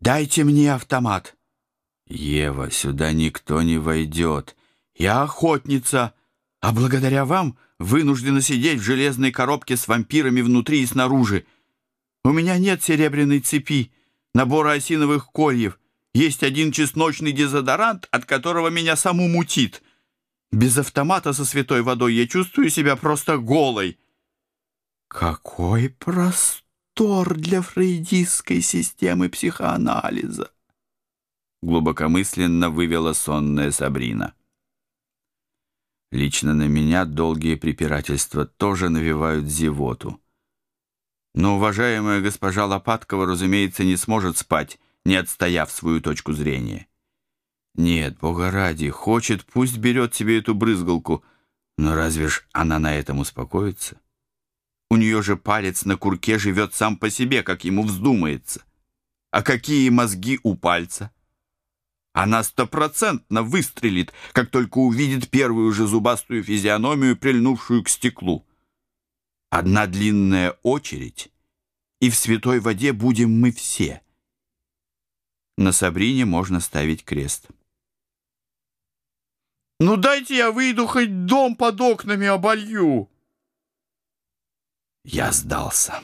Дайте мне автомат. Ева, сюда никто не войдет. Я охотница, а благодаря вам вынуждена сидеть в железной коробке с вампирами внутри и снаружи. У меня нет серебряной цепи, набора осиновых кольев. Есть один чесночный дезодорант, от которого меня саму мутит. Без автомата со святой водой я чувствую себя просто голой. Какой простор для фрейдистской системы психоанализа! Глубокомысленно вывела сонная Сабрина. Лично на меня долгие препирательства тоже навевают зевоту. Но уважаемая госпожа Лопаткова, разумеется, не сможет спать, не отстояв свою точку зрения. Нет, бога ради, хочет, пусть берет себе эту брызгалку, но разве ж она на этом успокоится? У нее же палец на курке живет сам по себе, как ему вздумается. А какие мозги у пальца? Она стопроцентно выстрелит, как только увидит первую же зубастую физиономию, прильнувшую к стеклу. Одна длинная очередь, и в святой воде будем мы все. На Сабрине можно ставить крест. «Ну дайте я выйду, хоть дом под окнами оболью!» Я сдался.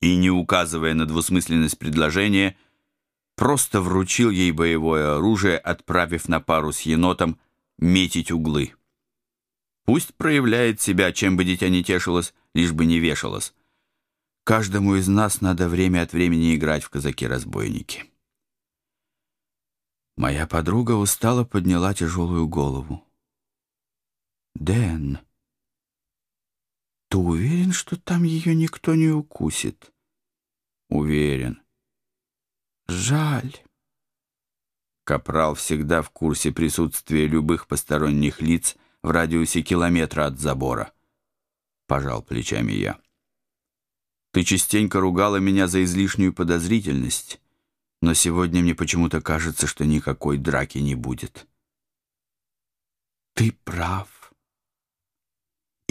И, не указывая на двусмысленность предложения, просто вручил ей боевое оружие, отправив на пару с енотом метить углы. Пусть проявляет себя, чем бы дитя не тешилось, лишь бы не вешалось. Каждому из нас надо время от времени играть в казаки-разбойники. Моя подруга устало подняла тяжелую голову. «Дэн», ты уверен, что там ее никто не укусит? Уверен. Жаль. Капрал всегда в курсе присутствия любых посторонних лиц в радиусе километра от забора. Пожал плечами я. Ты частенько ругала меня за излишнюю подозрительность, но сегодня мне почему-то кажется, что никакой драки не будет. Ты прав.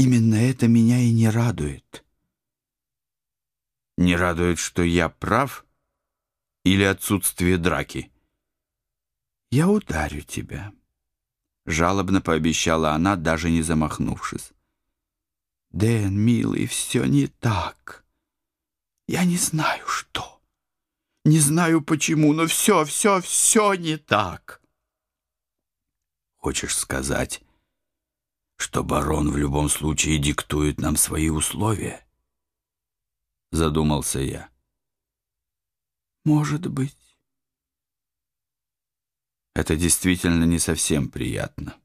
Именно это меня и не радует. Не радует, что я прав или отсутствие драки? Я ударю тебя. Жалобно пообещала она, даже не замахнувшись. Дэн, милый, все не так. Я не знаю, что. Не знаю почему, но все, все, все не так. Хочешь сказать, что барон в любом случае диктует нам свои условия? Задумался я. Может быть. Это действительно не совсем приятно.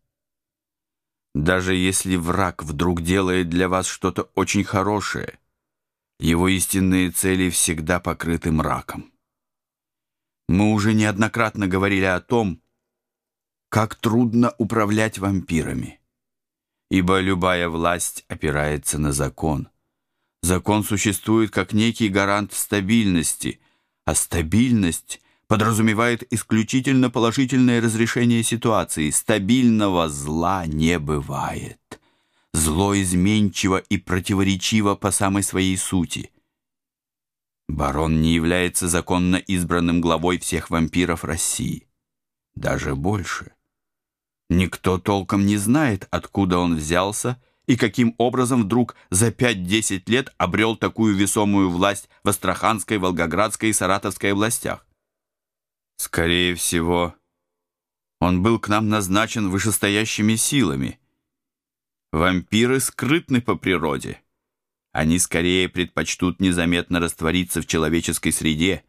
Даже если враг вдруг делает для вас что-то очень хорошее, его истинные цели всегда покрыты мраком. Мы уже неоднократно говорили о том, как трудно управлять вампирами ибо любая власть опирается на закон. Закон существует как некий гарант стабильности, а стабильность подразумевает исключительно положительное разрешение ситуации. Стабильного зла не бывает. Зло изменчиво и противоречиво по самой своей сути. Барон не является законно избранным главой всех вампиров России. Даже больше – Никто толком не знает, откуда он взялся и каким образом вдруг за 5-10 лет обрел такую весомую власть в Астраханской, Волгоградской и Саратовской областях. Скорее всего, он был к нам назначен вышестоящими силами. Вампиры скрытны по природе. Они скорее предпочтут незаметно раствориться в человеческой среде,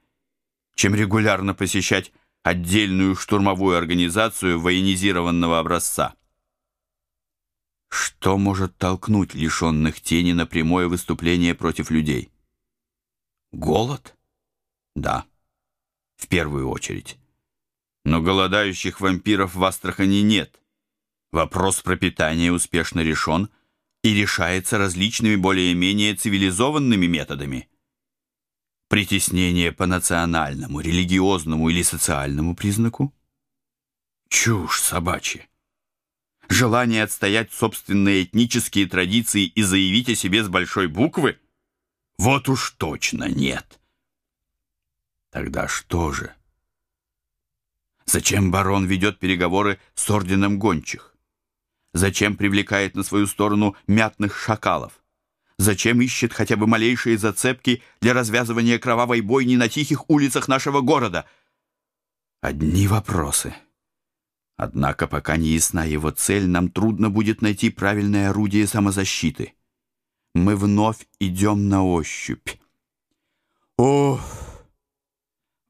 чем регулярно посещать отдельную штурмовую организацию военизированного образца. Что может толкнуть лишенных тени на прямое выступление против людей? Голод? Да, в первую очередь. Но голодающих вампиров в Астрахани нет. Вопрос пропитания успешно решен и решается различными более-менее цивилизованными методами – Притеснение по национальному, религиозному или социальному признаку? Чушь собачья. Желание отстоять собственные этнические традиции и заявить о себе с большой буквы? Вот уж точно нет. Тогда что же? Зачем барон ведет переговоры с орденом гончих? Зачем привлекает на свою сторону мятных шакалов? Зачем ищет хотя бы малейшие зацепки для развязывания кровавой бойни на тихих улицах нашего города? Одни вопросы. Однако, пока не ясна его цель, нам трудно будет найти правильное орудие самозащиты. Мы вновь идем на ощупь. Ох!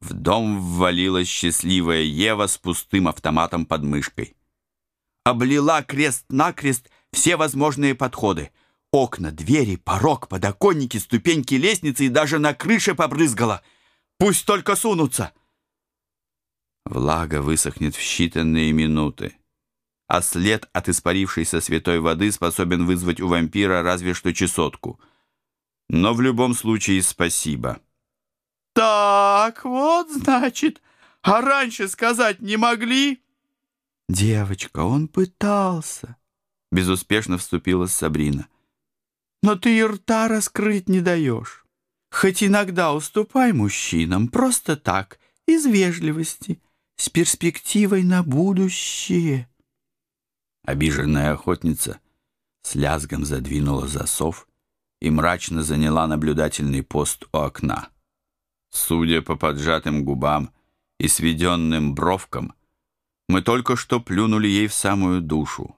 В дом ввалилась счастливая Ева с пустым автоматом под мышкой. Облила крест-накрест все возможные подходы. Окна, двери, порог, подоконники, ступеньки лестницы и даже на крыше побрызгала. Пусть только сунутся. Влага высохнет в считанные минуты, а след от испарившейся святой воды способен вызвать у вампира разве что чесотку. Но в любом случае спасибо. «Так, вот, значит, а раньше сказать не могли?» «Девочка, он пытался», — безуспешно вступила Сабрина. «Но ты и рта раскрыть не даешь. Хоть иногда уступай мужчинам, просто так, из вежливости, с перспективой на будущее». Обиженная охотница с лязгом задвинула засов и мрачно заняла наблюдательный пост у окна. Судя по поджатым губам и сведенным бровкам, мы только что плюнули ей в самую душу.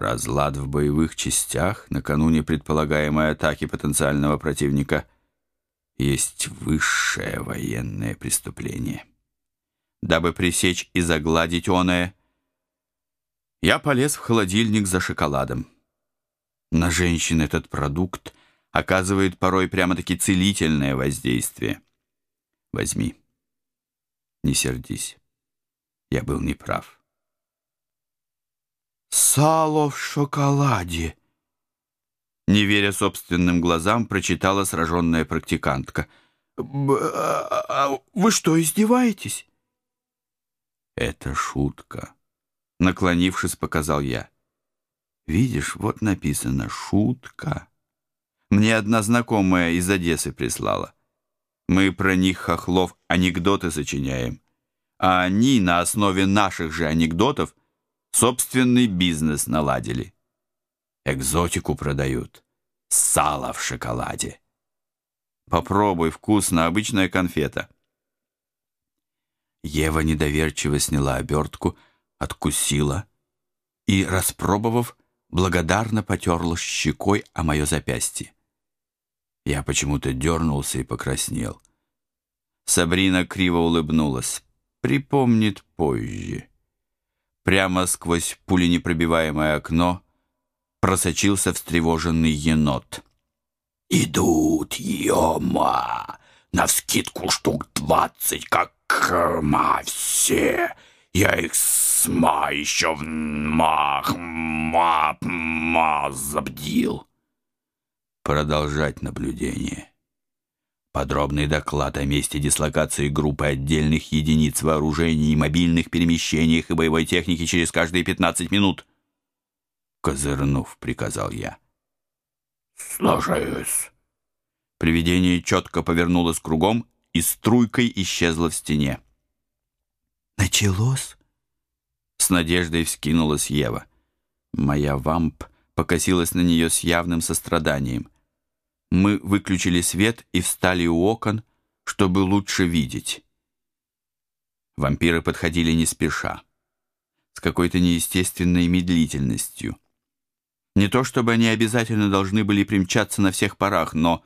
Разлад в боевых частях накануне предполагаемой атаки потенциального противника есть высшее военное преступление. Дабы пресечь и загладить оное, я полез в холодильник за шоколадом. На женщин этот продукт оказывает порой прямо-таки целительное воздействие. Возьми. Не сердись. Я был неправ. «Сало в шоколаде!» Не веря собственным глазам, прочитала сраженная практикантка. А, а «Вы что, издеваетесь?» «Это шутка», — наклонившись, показал я. «Видишь, вот написано «шутка». Мне одна знакомая из Одессы прислала. Мы про них, хохлов, анекдоты сочиняем. А они на основе наших же анекдотов собственный бизнес наладили. Экзотику продают. Сало в шоколаде. Попробуй, вкусно, обычная конфета. Ева недоверчиво сняла обертку, откусила и, распробовав, благодарно потерла щекой о мое запястье. Я почему-то дернулся и покраснел. Сабрина криво улыбнулась. Припомнит позже. Прямо сквозь пуленепробиваемое окно просочился встревоженный енот. «Идут, ема! Навскидку штук двадцать, как ма все! Я их сма еще в мах ма ма забдил!» продолжать наблюдение. Подробный доклад о месте дислокации группы отдельных единиц вооружений, мобильных перемещениях и боевой техники через каждые 15 минут. Козырнув, приказал я. «Слушаюсь». Привидение четко повернулось кругом и струйкой исчезло в стене. «Началось?» С надеждой вскинулась Ева. Моя вамп покосилась на нее с явным состраданием. Мы выключили свет и встали у окон, чтобы лучше видеть. Вампиры подходили не спеша, с какой-то неестественной медлительностью. Не то чтобы они обязательно должны были примчаться на всех парах, но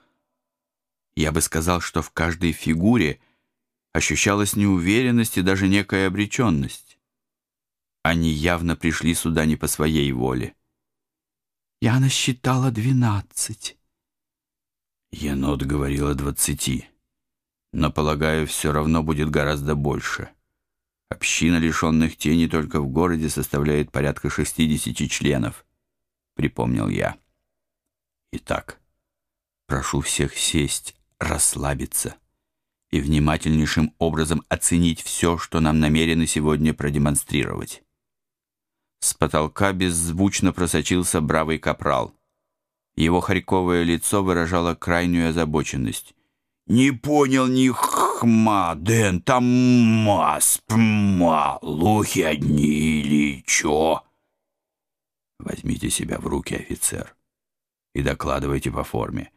я бы сказал, что в каждой фигуре ощущалась неуверенность и даже некая обреченность. Они явно пришли сюда не по своей воле. Я насчитала двенадцать. Енот говорил о двадцати, но, полагаю, все равно будет гораздо больше. Община лишенных тени только в городе составляет порядка шестидесяти членов, припомнил я. Итак, прошу всех сесть, расслабиться и внимательнейшим образом оценить все, что нам намерены сегодня продемонстрировать. С потолка беззвучно просочился бравый капрал. Его харьковое лицо выражало крайнюю озабоченность. Не понял ни хма, Дэн, там мас, пма, лухи одни или чё? Возьмите себя в руки, офицер, и докладывайте по форме.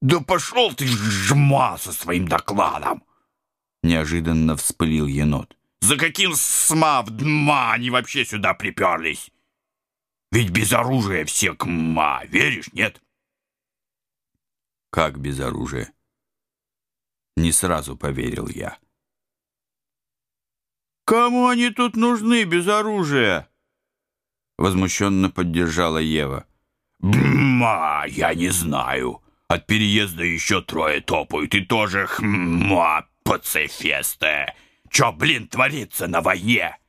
Да пошел ты, жма, со своим докладом! Неожиданно вспылил енот. За каким сма в дма они вообще сюда приперлись? Ведь без оружия все кма, веришь, нет? Как без оружия? Не сразу поверил я. «Кому они тут нужны без оружия?» Возмущенно поддержала Ева. «Бма, я не знаю. От переезда еще трое топают, и тоже хма, пацифесты. Че, блин, творится на войне?»